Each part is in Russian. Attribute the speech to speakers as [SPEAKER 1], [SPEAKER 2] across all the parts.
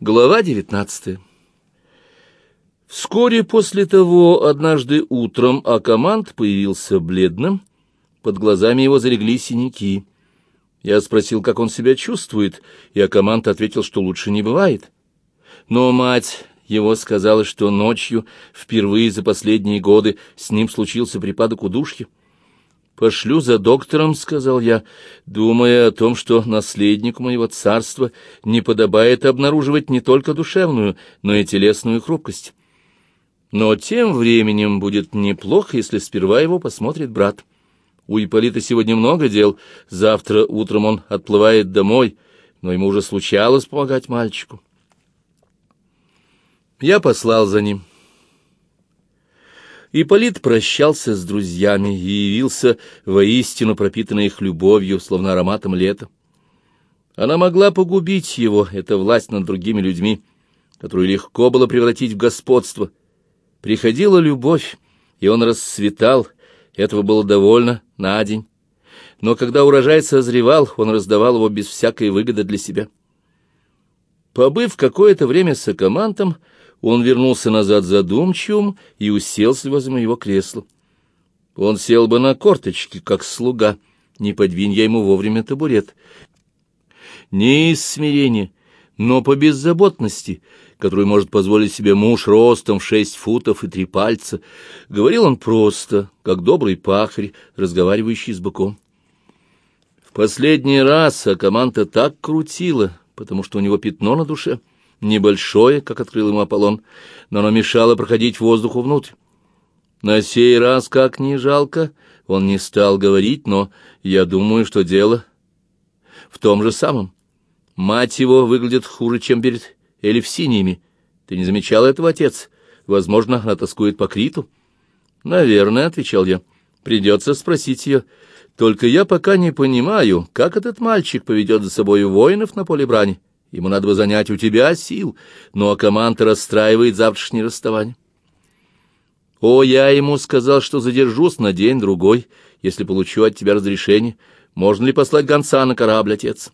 [SPEAKER 1] Глава девятнадцатая Вскоре после того, однажды утром, Акамант появился бледным, под глазами его залегли синяки. Я спросил, как он себя чувствует, и Акамант ответил, что лучше не бывает. Но мать его сказала, что ночью, впервые за последние годы, с ним случился припадок удушья. «Пошлю за доктором», — сказал я, думая о том, что наследнику моего царства не подобает обнаруживать не только душевную, но и телесную хрупкость. Но тем временем будет неплохо, если сперва его посмотрит брат. У Ипполита сегодня много дел, завтра утром он отплывает домой, но ему уже случалось помогать мальчику. Я послал за ним. Ипполит прощался с друзьями и явился воистину пропитанный их любовью, словно ароматом лета. Она могла погубить его, эта власть над другими людьми, которую легко было превратить в господство. Приходила любовь, и он расцветал, этого было довольно на день. Но когда урожай созревал, он раздавал его без всякой выгоды для себя. Побыв какое-то время с Акамантом, он вернулся назад задумчивым и уселся возле моего кресла. Он сел бы на корточки, как слуга, не подвинь я ему вовремя табурет. Не из смирения, но по беззаботности, которую может позволить себе муж ростом в шесть футов и три пальца, говорил он просто, как добрый пахарь, разговаривающий с быком. В последний раз Акаманта так крутила, потому что у него пятно на душе — небольшое, как открыл ему Аполлон, но оно мешало проходить воздуху внутрь. На сей раз, как ни жалко, он не стал говорить, но я думаю, что дело в том же самом. Мать его выглядит хуже, чем перед эльфсиниями. Ты не замечал этого, отец? Возможно, она тоскует по Криту? Наверное, — отвечал я. Придется спросить ее. Только я пока не понимаю, как этот мальчик поведет за собой воинов на поле брани. Ему надо бы занять у тебя сил, но команда расстраивает завтрашнее расставание. О, я ему сказал, что задержусь на день-другой, если получу от тебя разрешение. Можно ли послать гонца на корабль, отец?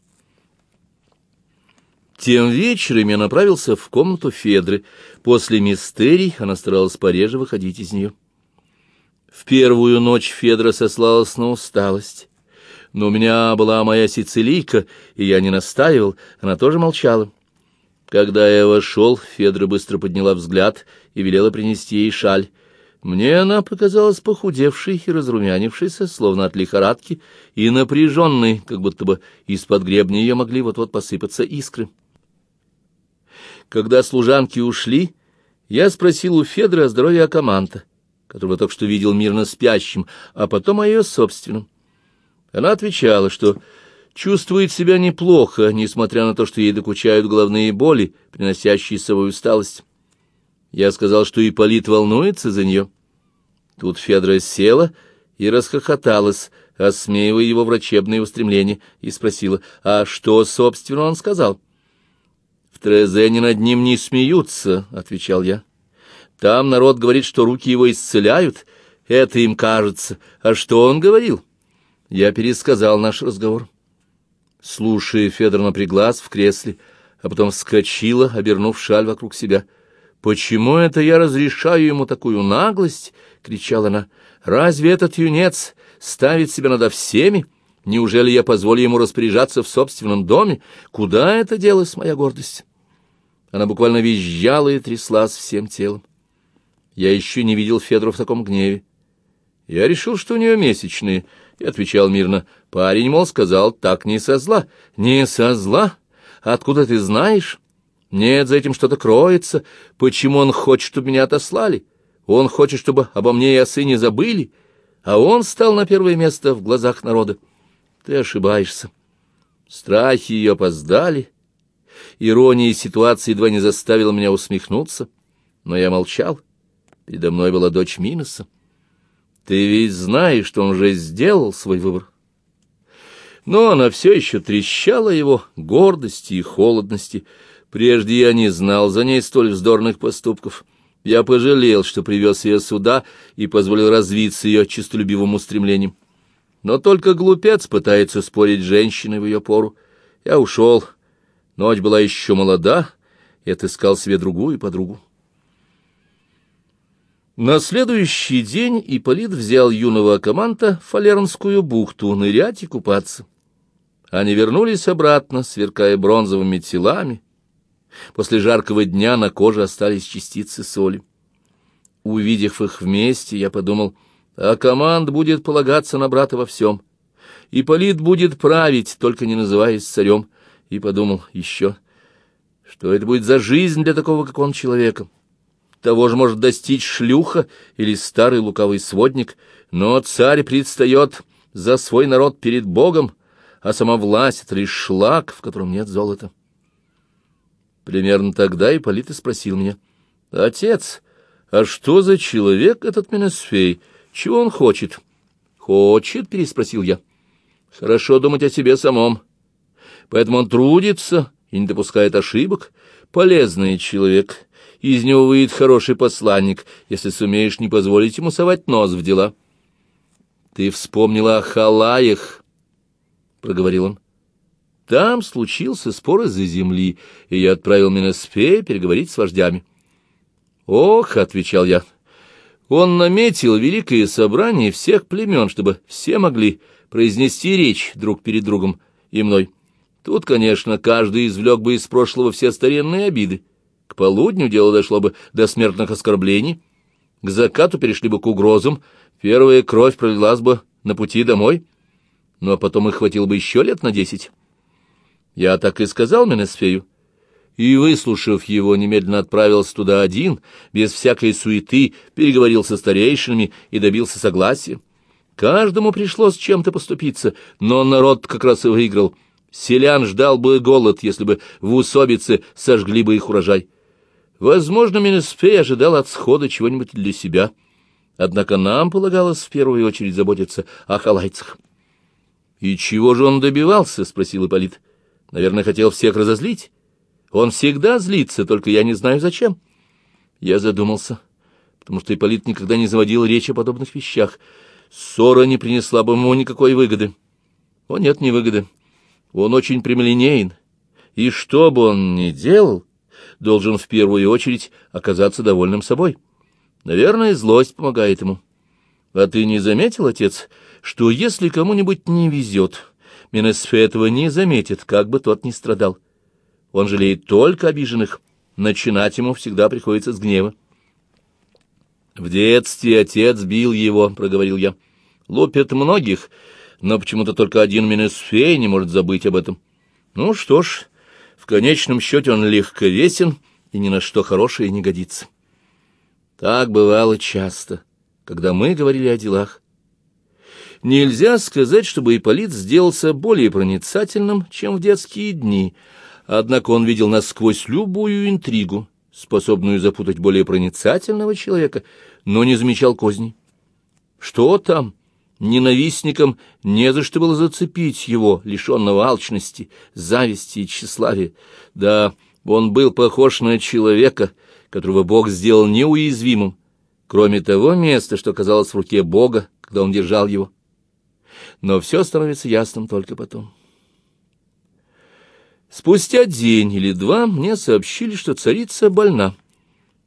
[SPEAKER 1] Тем вечером я направился в комнату Федры. После мистерий она старалась пореже выходить из нее. В первую ночь Федра сослалась на усталость но у меня была моя сицилийка, и я не настаивал, она тоже молчала. Когда я вошел, Федра быстро подняла взгляд и велела принести ей шаль. Мне она показалась похудевшей и разрумянившейся, словно от лихорадки, и напряженной, как будто бы из-под гребня ее могли вот-вот посыпаться искры. Когда служанки ушли, я спросил у Федры о здоровье Акаманта, которого только что видел мирно спящим, а потом о ее собственном. Она отвечала, что чувствует себя неплохо, несмотря на то, что ей докучают головные боли, приносящие с собой усталость. Я сказал, что Ипполит волнуется за нее. Тут Федора села и расхохоталась, осмеивая его врачебные устремления, и спросила, а что, собственно, он сказал? — В Трезене над ним не смеются, — отвечал я. — Там народ говорит, что руки его исцеляют. Это им кажется. А что он говорил? — я пересказал наш разговор. Слушая, Федор напряглась в кресле, а потом вскочила, обернув шаль вокруг себя. «Почему это я разрешаю ему такую наглость?» — кричала она. «Разве этот юнец ставит себя над всеми? Неужели я позволю ему распоряжаться в собственном доме? Куда это делась моя гордость?» Она буквально визжала и тряслась всем телом. Я еще не видел Федора в таком гневе. Я решил, что у нее месячные — и отвечал мирно. Парень, мол, сказал, так не со зла. Не со зла? Откуда ты знаешь? Нет, за этим что-то кроется. Почему он хочет, чтобы меня отослали? Он хочет, чтобы обо мне и о сыне забыли. А он стал на первое место в глазах народа. Ты ошибаешься. Страхи ее опоздали. Ирония ситуации едва не заставила меня усмехнуться. Но я молчал. Передо мной была дочь Миноса. Ты ведь знаешь, что он уже сделал свой выбор. Но она все еще трещала его гордости и холодности. Прежде я не знал за ней столь вздорных поступков. Я пожалел, что привез ее сюда и позволил развиться ее честолюбивым устремлением. Но только глупец пытается спорить с женщиной в ее пору. Я ушел. Ночь была еще молода, и отыскал себе другую подругу. На следующий день Ипполит взял юного Акаманта в Фалернскую бухту нырять и купаться. Они вернулись обратно, сверкая бронзовыми телами. После жаркого дня на коже остались частицы соли. Увидев их вместе, я подумал, а команд будет полагаться на брата во всем. Ипполит будет править, только не называясь царем. И подумал еще, что это будет за жизнь для такого, как он, человека. Того же может достичь шлюха или старый лукавый сводник, но царь предстает за свой народ перед Богом, а сама власть — это лишь шлак, в котором нет золота. Примерно тогда Ипполит и спросил меня, «Отец, а что за человек этот Менесфей? Чего он хочет?» «Хочет?» — переспросил я. «Хорошо думать о себе самом. Поэтому он трудится и не допускает ошибок. Полезный человек» из него выйдет хороший посланник, если сумеешь не позволить ему совать нос в дела. — Ты вспомнила о халаях, — проговорил он. Там случился спор из-за земли, и я отправил Миноспея переговорить с вождями. — Ох, — отвечал я, — он наметил великое собрание всех племен, чтобы все могли произнести речь друг перед другом и мной. Тут, конечно, каждый извлек бы из прошлого все старинные обиды. К полудню дело дошло бы до смертных оскорблений, к закату перешли бы к угрозам, первая кровь пролилась бы на пути домой, ну а потом их хватило бы еще лет на десять. Я так и сказал Менесфею, и, выслушав его, немедленно отправился туда один, без всякой суеты, переговорил со старейшинами и добился согласия. Каждому пришлось чем-то поступиться, но народ как раз и выиграл. Селян ждал бы голод, если бы в усобице сожгли бы их урожай. Возможно, Менеспей ожидал от схода чего-нибудь для себя, однако нам полагалось в первую очередь заботиться о халайцах. — И чего же он добивался? — спросил Ипполит. — Наверное, хотел всех разозлить. Он всегда злится, только я не знаю зачем. Я задумался, потому что Ипполит никогда не заводил речь о подобных вещах. Ссора не принесла бы ему никакой выгоды. О, нет, не выгоды. Он очень прямолинеен, и что бы он ни делал, должен в первую очередь оказаться довольным собой. Наверное, злость помогает ему. А ты не заметил, отец, что если кому-нибудь не везет, Менесфе этого не заметит, как бы тот ни страдал. Он жалеет только обиженных, начинать ему всегда приходится с гнева. «В детстве отец бил его», — проговорил я. «Лупят многих, но почему-то только один Менесфей не может забыть об этом. Ну что ж, конечном счете он легковесен и ни на что хорошее не годится. Так бывало часто, когда мы говорили о делах. Нельзя сказать, чтобы Ипполит сделался более проницательным, чем в детские дни, однако он видел насквозь любую интригу, способную запутать более проницательного человека, но не замечал козней. Что там? Ненавистникам не за что было зацепить его, лишенного алчности, зависти и тщеславия. Да, он был похож на человека, которого Бог сделал неуязвимым, кроме того места, что казалось в руке Бога, когда он держал его. Но все становится ясным только потом. Спустя день или два мне сообщили, что царица больна.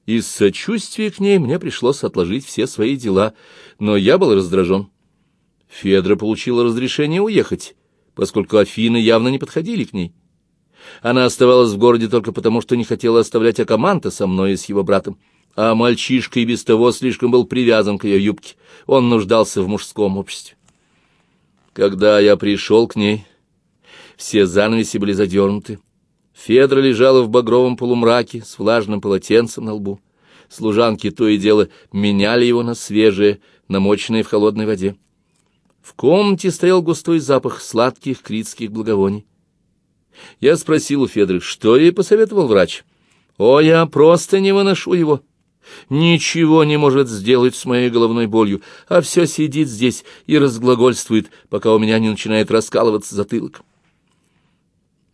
[SPEAKER 1] Из сочувствия к ней мне пришлось отложить все свои дела, но я был раздражен. Федра получила разрешение уехать, поскольку Афины явно не подходили к ней. Она оставалась в городе только потому, что не хотела оставлять Акаманта со мной и с его братом, а мальчишка и без того слишком был привязан к ее юбке, он нуждался в мужском обществе. Когда я пришел к ней, все занавеси были задернуты. Федра лежала в багровом полумраке с влажным полотенцем на лбу. Служанки то и дело меняли его на свежее, намоченное в холодной воде. В комнате стоял густой запах сладких критских благовоний. Я спросил у Федры, что ей посоветовал врач. «О, я просто не выношу его. Ничего не может сделать с моей головной болью, а все сидит здесь и разглагольствует, пока у меня не начинает раскалываться затылок».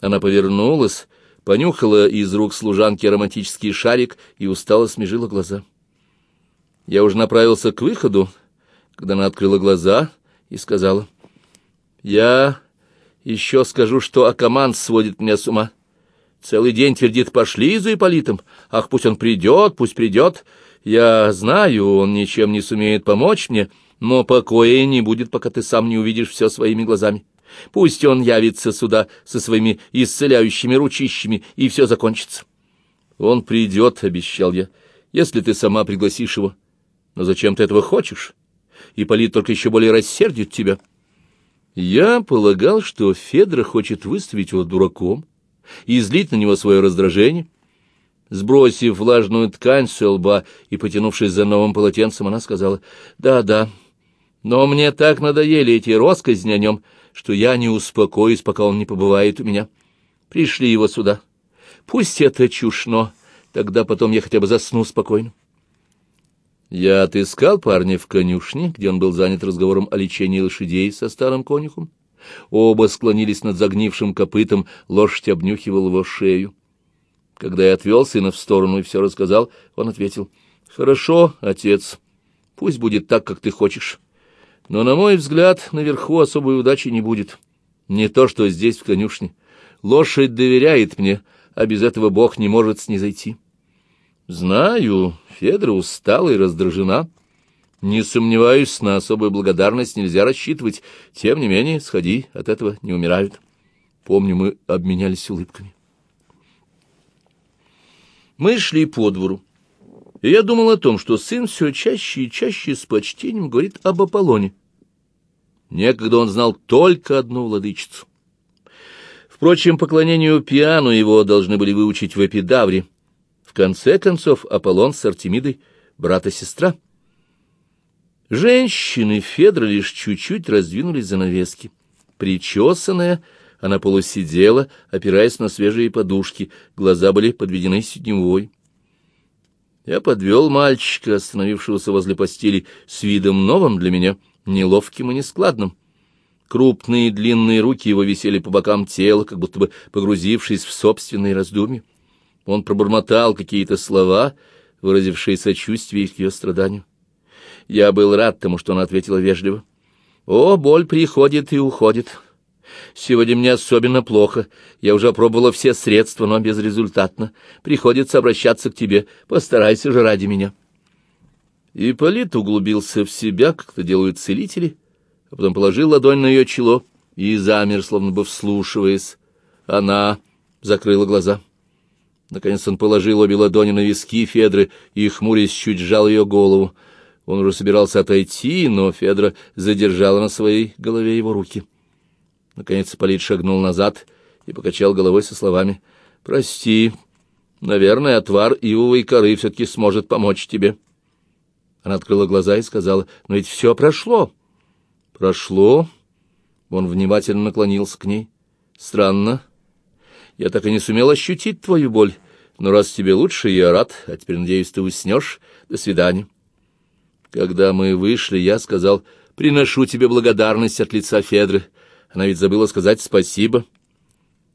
[SPEAKER 1] Она повернулась, понюхала из рук служанки ароматический шарик и устало смежила глаза. Я уже направился к выходу, когда она открыла глаза и сказала, «Я еще скажу, что Акаман сводит меня с ума. Целый день твердит «пошли за Ипполитом». Ах, пусть он придет, пусть придет. Я знаю, он ничем не сумеет помочь мне, но покоя не будет, пока ты сам не увидишь все своими глазами. Пусть он явится сюда со своими исцеляющими ручищами, и все закончится. Он придет, — обещал я, — если ты сама пригласишь его. Но зачем ты этого хочешь? Ипполит только еще более рассердит тебя. Я полагал, что Федра хочет выставить его дураком и излить на него свое раздражение. Сбросив влажную ткань с лба и потянувшись за новым полотенцем, она сказала, «Да, да, но мне так надоели эти росказни о нем, что я не успокоюсь, пока он не побывает у меня. Пришли его сюда. Пусть это чушь, но тогда потом я хотя бы засну спокойно». Я отыскал парня в конюшне, где он был занят разговором о лечении лошадей со старым конюхом. Оба склонились над загнившим копытом, лошадь обнюхивал его шею. Когда я отвел сына в сторону и все рассказал, он ответил, «Хорошо, отец, пусть будет так, как ты хочешь. Но, на мой взгляд, наверху особой удачи не будет. Не то, что здесь, в конюшне. Лошадь доверяет мне, а без этого Бог не может снизойти». «Знаю, Федра устала и раздражена». Не сомневаюсь, на особую благодарность нельзя рассчитывать. Тем не менее, сходи, от этого не умирают. Помню, мы обменялись улыбками. Мы шли по двору, и я думал о том, что сын все чаще и чаще с почтением говорит об Аполлоне. Некогда он знал только одну владычицу. Впрочем, поклонению пиану его должны были выучить в Эпидавре. Конце концов, Аполлон с Артемидой — брат и сестра — Женщины Федра лишь чуть-чуть раздвинулись занавески. Причесанная, она полусидела, опираясь на свежие подушки, глаза были подведены синевой. Я подвел мальчика, остановившегося возле постели, с видом новым для меня, неловким и нескладным. Крупные длинные руки его висели по бокам тела, как будто бы погрузившись в собственные раздумья. Он пробормотал какие-то слова, выразившие сочувствие к ее страданию. Я был рад тому, что она ответила вежливо. «О, боль приходит и уходит. Сегодня мне особенно плохо. Я уже пробовала все средства, но безрезультатно. Приходится обращаться к тебе. Постарайся же ради меня». Ипполит углубился в себя, как это делают целители, а потом положил ладонь на ее чело и замер, словно бы вслушиваясь. Она закрыла глаза. Наконец он положил обе ладони на виски Федры и, хмурясь, чуть сжал ее голову. Он уже собирался отойти, но Федора задержала на своей голове его руки. Наконец Полит шагнул назад и покачал головой со словами «Прости, наверное, отвар ивовой коры все-таки сможет помочь тебе». Она открыла глаза и сказала «Но ведь все прошло». «Прошло?» Он внимательно наклонился к ней. «Странно. Я так и не сумел ощутить твою боль, но раз тебе лучше, я рад, а теперь, надеюсь, ты уснешь. До свидания». Когда мы вышли, я сказал, приношу тебе благодарность от лица Федры. Она ведь забыла сказать спасибо.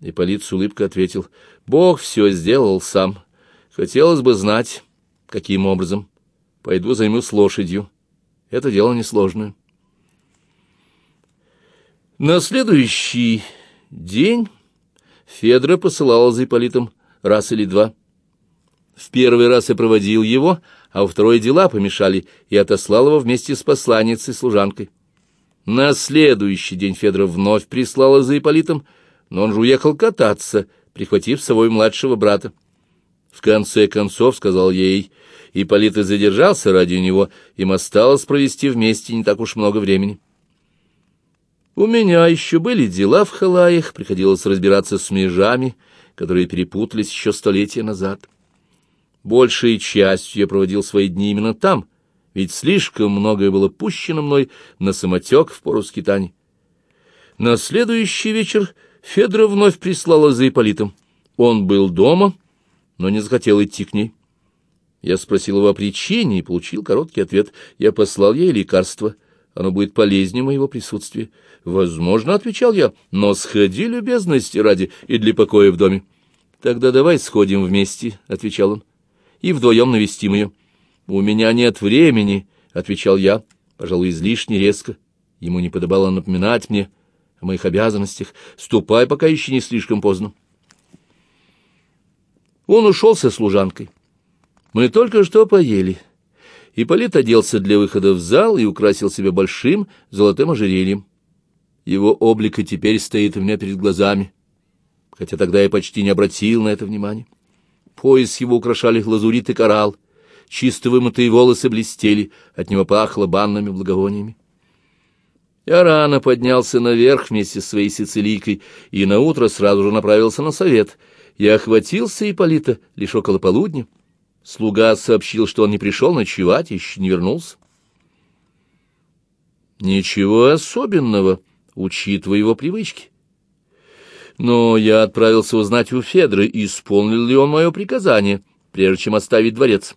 [SPEAKER 1] И Полит с улыбкой ответил, Бог все сделал сам. Хотелось бы знать, каким образом. Пойду займусь лошадью. Это дело несложное. На следующий день Федра посылала за Ипполитом раз или два. В первый раз я проводил его, а во второй дела помешали, и отослал его вместе с посланницей-служанкой. На следующий день Федоров вновь прислала за Ипполитом, но он же уехал кататься, прихватив с собой младшего брата. В конце концов, сказал ей, Ипполит и задержался ради него, им осталось провести вместе не так уж много времени. У меня еще были дела в Халаях, приходилось разбираться с межами, которые перепутались еще столетия назад. Большей частью я проводил свои дни именно там, ведь слишком многое было пущено мной на самотек в пору скитаний. На следующий вечер Федора вновь прислала за Ипполитом. Он был дома, но не захотел идти к ней. Я спросил его о причине и получил короткий ответ. Я послал ей лекарство. Оно будет полезнее моего присутствия. Возможно, — отвечал я, — но сходи, любезности ради, и для покоя в доме. Тогда давай сходим вместе, — отвечал он и вдвоем навестим ее. — У меня нет времени, — отвечал я, пожалуй, излишне резко. Ему не подобало напоминать мне о моих обязанностях. Ступай, пока еще не слишком поздно. Он ушел со служанкой. Мы только что поели. Ипполит оделся для выхода в зал и украсил себя большим золотым ожерельем. Его облик и теперь стоит у меня перед глазами, хотя тогда я почти не обратил на это внимания. Пояс его украшали лазурит и коралл, чисто вымытые волосы блестели, от него пахло банными благовониями. Я рано поднялся наверх вместе с своей сицилийкой и наутро сразу же направился на совет. Я охватился Ипполита лишь около полудня. Слуга сообщил, что он не пришел ночевать, еще не вернулся. Ничего особенного, учитывая его привычки. Но я отправился узнать у Федры, исполнил ли он мое приказание, прежде чем оставить дворец.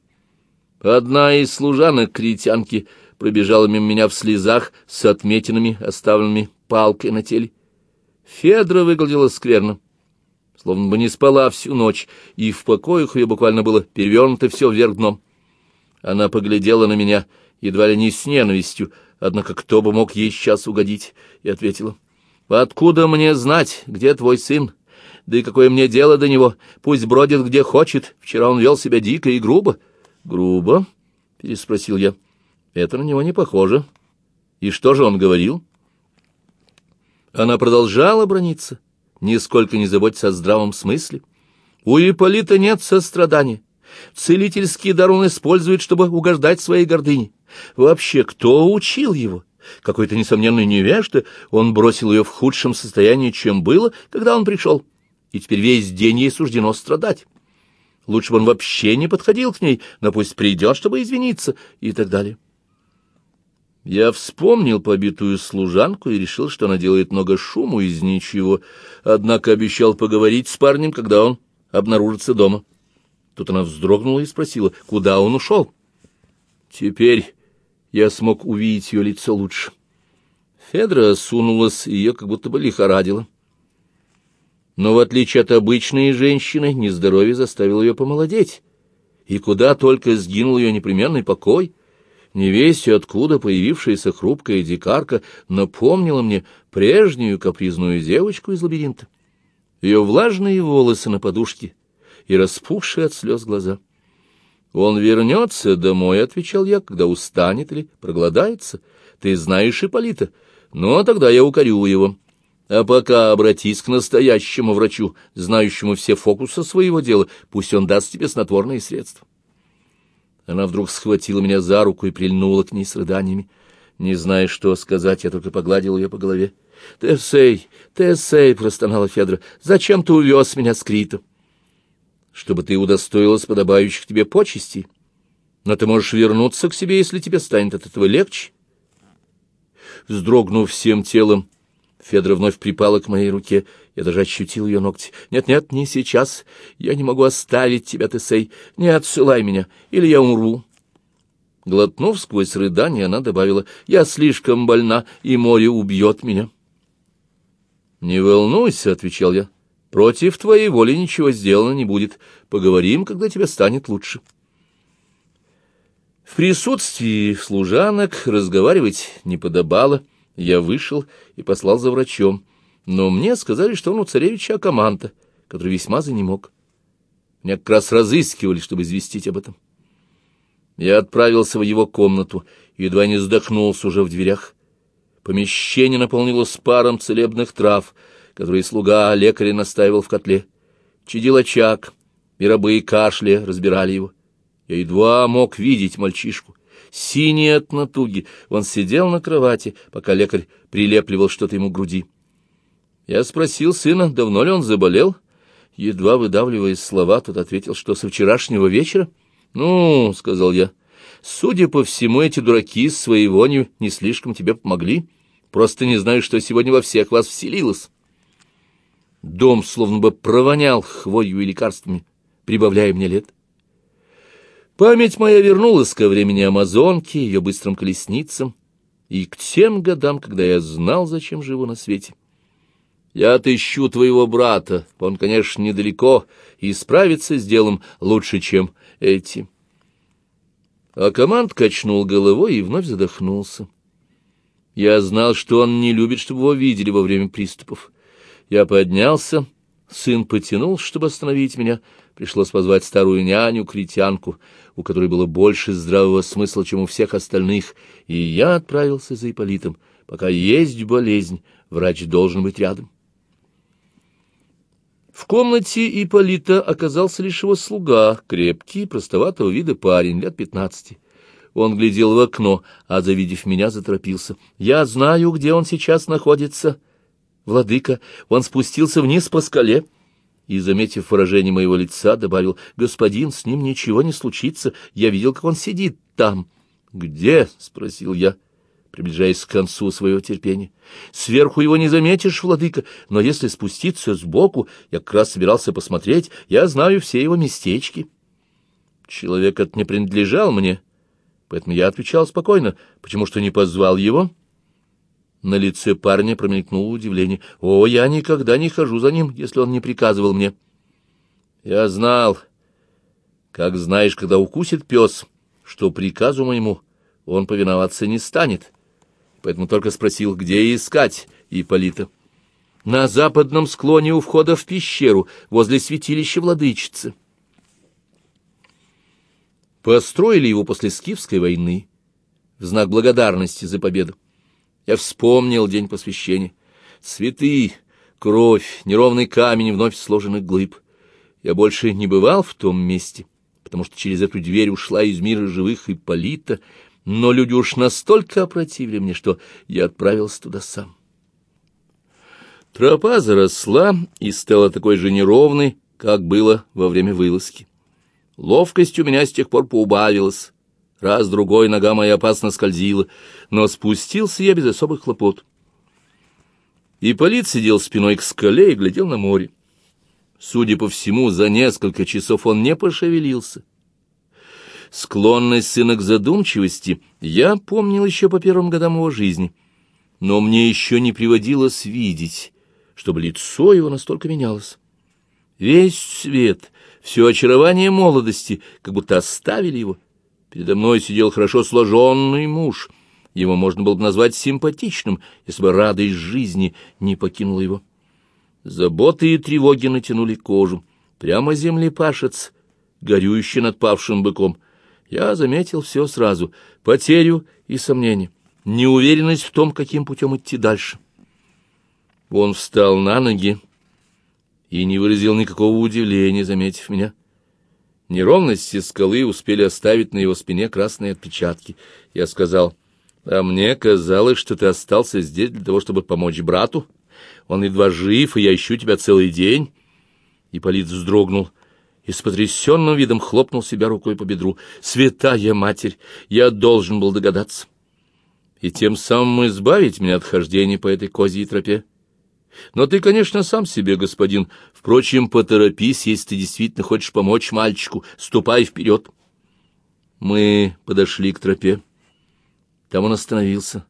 [SPEAKER 1] Одна из служанок критянки пробежала мимо меня в слезах с отметинами, оставленными палкой на теле. Федра выглядела скверно, словно бы не спала всю ночь, и в покоях ее буквально было перевернуто все вверх дном. Она поглядела на меня, едва ли не с ненавистью, однако кто бы мог ей сейчас угодить, и ответила — Откуда мне знать, где твой сын? Да и какое мне дело до него? Пусть бродит где хочет. Вчера он вел себя дико и грубо. Грубо? Переспросил я. Это на него не похоже. И что же он говорил? Она продолжала брониться, нисколько не заботясь о здравом смысле. У Ипполита нет сострадания. Целительский дар он использует, чтобы угождать своей гордыне. Вообще, кто учил его? какой-то несомненный невежда, он бросил ее в худшем состоянии, чем было, когда он пришел, и теперь весь день ей суждено страдать. Лучше бы он вообще не подходил к ней, но пусть придет, чтобы извиниться, и так далее. Я вспомнил побитую служанку и решил, что она делает много шуму из ничего, однако обещал поговорить с парнем, когда он обнаружится дома. Тут она вздрогнула и спросила, куда он ушел. Теперь я смог увидеть ее лицо лучше. Федра сунулась, ее как будто бы лихорадило. Но в отличие от обычной женщины, нездоровье заставило ее помолодеть. И куда только сгинул ее непременный покой, невестью откуда появившаяся хрупкая дикарка напомнила мне прежнюю капризную девочку из лабиринта. Ее влажные волосы на подушке и распухшие от слез глаза — «Он вернется домой», — отвечал я, — «когда устанет или проголодается. Ты знаешь Ипполита. А тогда я укорю его. А пока обратись к настоящему врачу, знающему все фокусы своего дела, пусть он даст тебе снотворные средства». Она вдруг схватила меня за руку и прильнула к ней с рыданиями. Не зная, что сказать, я только погладил ее по голове. «Тесей, Тесей!» — простонала Федра. «Зачем ты увез меня с Крита?» чтобы ты удостоилась подобающих тебе почестей. Но ты можешь вернуться к себе, если тебе станет от этого легче. Вздрогнув всем телом, Федора вновь припала к моей руке. Я даже ощутил ее ногти. «Нет-нет, не сейчас. Я не могу оставить тебя, Тесей. Не отсылай меня, или я умру». Глотнув сквозь рыдание, она добавила, «Я слишком больна, и море убьет меня». «Не волнуйся», — отвечал я. Против твоей воли ничего сделано не будет. Поговорим, когда тебе станет лучше. В присутствии служанок разговаривать не подобало. Я вышел и послал за врачом. Но мне сказали, что он у царевича Акаманта, который весьма занемог. Меня как раз разыскивали, чтобы известить об этом. Я отправился в его комнату и едва не задохнулся уже в дверях. Помещение наполнилось паром целебных трав — который слуга лекаря настаивал в котле. Чадил очаг, и рабы и кашля разбирали его. Я едва мог видеть мальчишку. Синий от натуги, он сидел на кровати, пока лекарь прилепливал что-то ему к груди. Я спросил сына, давно ли он заболел. Едва выдавливая слова, тот ответил, что со вчерашнего вечера. «Ну, — сказал я, — судя по всему, эти дураки с своей вонью не слишком тебе помогли. Просто не знаю, что сегодня во всех вас вселилось». Дом словно бы провонял хвою и лекарствами, прибавляя мне лет. Память моя вернулась ко времени Амазонки, ее быстрым колесницам, и к тем годам, когда я знал, зачем живу на свете. Я отыщу твоего брата, он, конечно, недалеко, и справится с делом лучше, чем эти. А команд качнул головой и вновь задохнулся. Я знал, что он не любит, чтобы его видели во время приступов. Я поднялся, Сын потянул, чтобы остановить меня. Пришлось позвать старую няню-критянку, у которой было больше здравого смысла, чем у всех остальных, и я отправился за Ипполитом. Пока есть болезнь, врач должен быть рядом. В комнате Ипполита оказался лишь его слуга, крепкий, простоватого вида парень, лет пятнадцати. Он глядел в окно, а, завидев меня, заторопился. «Я знаю, где он сейчас находится. Владыка, он спустился вниз по скале». И, заметив выражение моего лица, добавил, «Господин, с ним ничего не случится. Я видел, как он сидит там». «Где?» — спросил я приближаясь к концу своего терпения. «Сверху его не заметишь, владыка, но если спуститься сбоку, я как раз собирался посмотреть, я знаю все его местечки». Человек этот не принадлежал мне, поэтому я отвечал спокойно, потому что не позвал его. На лице парня промелькнуло удивление. «О, я никогда не хожу за ним, если он не приказывал мне». Я знал, как знаешь, когда укусит пес, что приказу моему он повиноваться не станет поэтому только спросил, где искать Ипполита. На западном склоне у входа в пещеру, возле святилища владычицы. Построили его после Скифской войны, в знак благодарности за победу. Я вспомнил день посвящения. Цветы, кровь, неровный камень вновь сложенных глыб. Я больше не бывал в том месте, потому что через эту дверь ушла из мира живых Ипполита, но люди уж настолько опротивили мне, что я отправился туда сам. Тропа заросла и стала такой же неровной, как было во время вылазки. Ловкость у меня с тех пор поубавилась. Раз-другой нога моя опасно скользила, но спустился я без особых хлопот. Ипполит сидел спиной к скале и глядел на море. Судя по всему, за несколько часов он не пошевелился Склонность сына к задумчивости я помнил еще по первым годам его жизни, но мне еще не приводилось видеть, чтобы лицо его настолько менялось. Весь свет, все очарование молодости, как будто оставили его. Передо мной сидел хорошо сложенный муж. Его можно было бы назвать симпатичным, если бы радость жизни не покинула его. Заботы и тревоги натянули кожу. Прямо землепашец, горюющий над павшим быком. Я заметил все сразу — потерю и сомнение, неуверенность в том, каким путем идти дальше. Он встал на ноги и не выразил никакого удивления, заметив меня. Неровности скалы успели оставить на его спине красные отпечатки. Я сказал, а мне казалось, что ты остался здесь для того, чтобы помочь брату. Он едва жив, и я ищу тебя целый день. Ипполит вздрогнул и с потрясенным видом хлопнул себя рукой по бедру. «Святая Матерь! Я должен был догадаться!» И тем самым избавить меня от хождения по этой козьей тропе. Но ты, конечно, сам себе, господин. Впрочем, поторопись, если ты действительно хочешь помочь мальчику. Ступай вперед. Мы подошли к тропе. Там он остановился.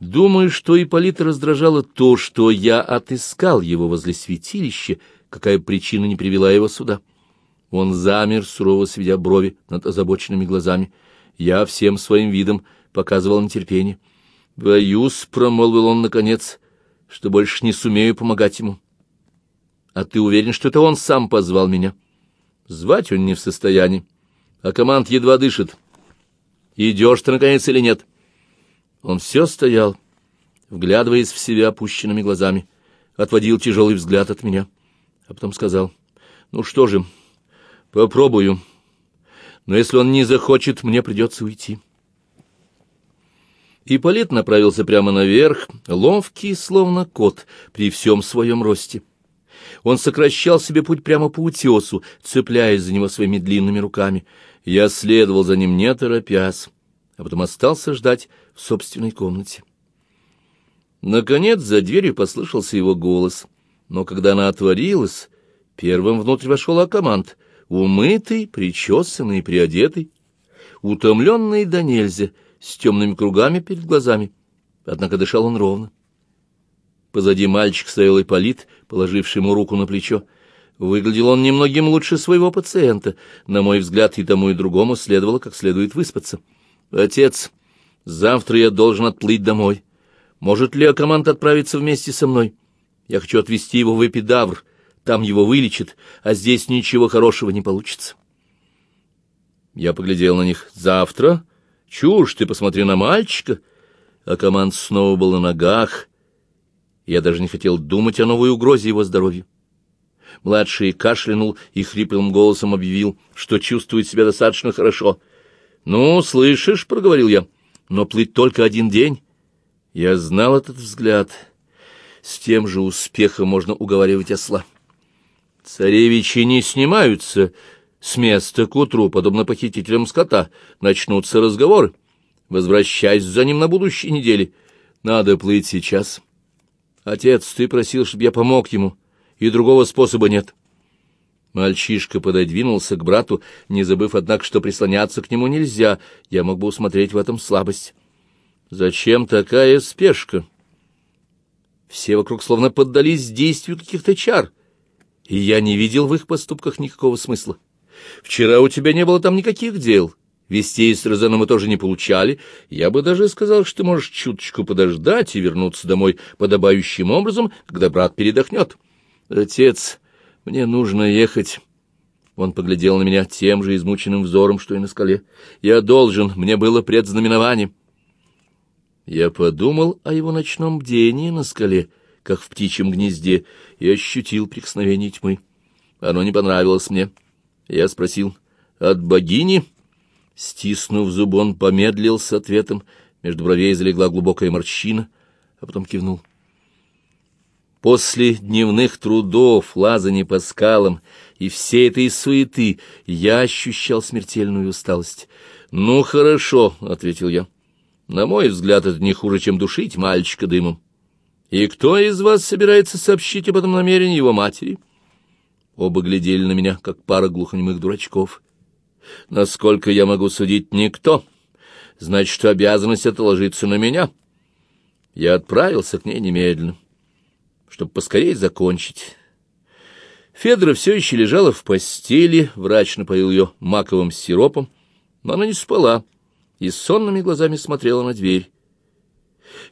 [SPEAKER 1] Думаю, что Ипполита раздражало то, что я отыскал его возле святилища, какая причина не привела его сюда. Он замер, сурово сведя брови над озабоченными глазами. Я всем своим видом показывал нетерпение. «Боюсь», — промолвил он наконец, — «что больше не сумею помогать ему». «А ты уверен, что это он сам позвал меня?» «Звать он не в состоянии, а команд едва дышит. Идешь ты, наконец, или нет?» Он все стоял, вглядываясь в себя опущенными глазами, отводил тяжелый взгляд от меня, а потом сказал, «Ну что же, попробую, но если он не захочет, мне придется уйти». Ипполит направился прямо наверх, ловкий, словно кот, при всем своем росте. Он сокращал себе путь прямо по утесу, цепляясь за него своими длинными руками. Я следовал за ним, не торопясь, а потом остался ждать в собственной комнате. Наконец за дверью послышался его голос, но когда она отворилась, первым внутрь вошел Акамант, умытый, причесанный, приодетый, утомленный до нельзя, с темными кругами перед глазами. Однако дышал он ровно. Позади мальчик стоял Ипполит, положивший ему руку на плечо. Выглядел он немногим лучше своего пациента. На мой взгляд, и тому, и другому следовало как следует выспаться. «Отец, завтра я должен отплыть домой. Может ли Акамант отправиться вместе со мной? Я хочу отвезти его в Эпидавр, там его вылечат, а здесь ничего хорошего не получится. Я поглядел на них. «Завтра? Чушь, ты посмотри на мальчика!» А команд снова был на ногах. Я даже не хотел думать о новой угрозе его здоровью. Младший кашлянул и хриплым голосом объявил, что чувствует себя достаточно хорошо. «Ну, слышишь», — проговорил я, — «но плыть только один день». Я знал этот взгляд. С тем же успехом можно уговаривать осла. Царевичи не снимаются с места к утру, подобно похитителям скота. Начнутся разговоры. Возвращайся за ним на будущей неделе. Надо плыть сейчас. Отец, ты просил, чтобы я помог ему, и другого способа нет. Мальчишка пододвинулся к брату, не забыв, однако, что прислоняться к нему нельзя. Я мог бы усмотреть в этом слабость. Зачем такая спешка? Все вокруг словно поддались действию каких-то чар, и я не видел в их поступках никакого смысла. Вчера у тебя не было там никаких дел, вестей с Розеном мы тоже не получали. Я бы даже сказал, что ты можешь чуточку подождать и вернуться домой подобающим образом, когда брат передохнет. Отец, мне нужно ехать. Он поглядел на меня тем же измученным взором, что и на скале. Я должен, мне было предзнаменование. Я подумал о его ночном бдении на скале, как в птичьем гнезде, и ощутил прикосновение тьмы. Оно не понравилось мне. Я спросил, «От богини?» Стиснув зуб, он помедлил с ответом. Между бровей залегла глубокая морщина, а потом кивнул. После дневных трудов, лазания по скалам и всей этой суеты я ощущал смертельную усталость. «Ну, хорошо», — ответил я. На мой взгляд, это не хуже, чем душить мальчика дымом. И кто из вас собирается сообщить об этом намерении его матери? Оба глядели на меня, как пара глухонемых дурачков. Насколько я могу судить, никто. Значит, обязанность эта ложится на меня. Я отправился к ней немедленно, чтобы поскорее закончить. Федора все еще лежала в постели, врач напоил ее маковым сиропом, но она не спала и сонными глазами смотрела на дверь.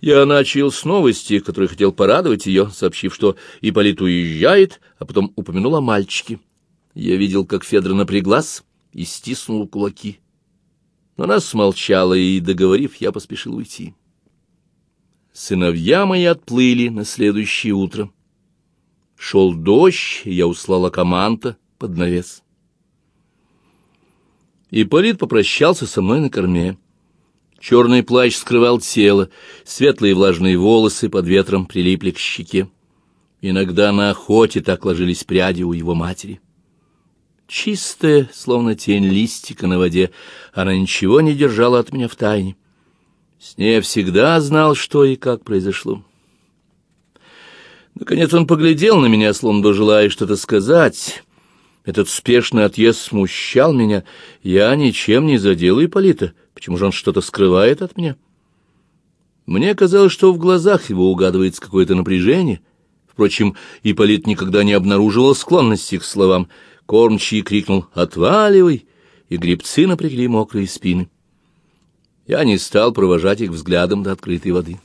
[SPEAKER 1] Я начал с новости, которой хотел порадовать ее, сообщив, что Ипполит уезжает, а потом упомянул о мальчике. Я видел, как Федор напряглась и стиснул кулаки. Но она смолчала, и, договорив, я поспешил уйти. Сыновья мои отплыли на следующее утро. Шел дождь, я услал команта под навес. Ипполит попрощался со мной на корме. Черный плащ скрывал тело, светлые влажные волосы под ветром прилипли к щеке. Иногда на охоте так ложились пряди у его матери. Чистая, словно тень листика на воде, она ничего не держала от меня в тайне. С ней я всегда знал, что и как произошло. Наконец он поглядел на меня, словно бы желая что-то сказать, этот спешный отъезд смущал меня. Я ничем не задел Ипполита. Почему же он что-то скрывает от меня? Мне казалось, что в глазах его угадывается какое-то напряжение. Впрочем, Ипполит никогда не обнаруживал склонности к словам. Кормчий крикнул «Отваливай!» и гребцы напрягли мокрые спины. Я не стал провожать их взглядом до открытой воды.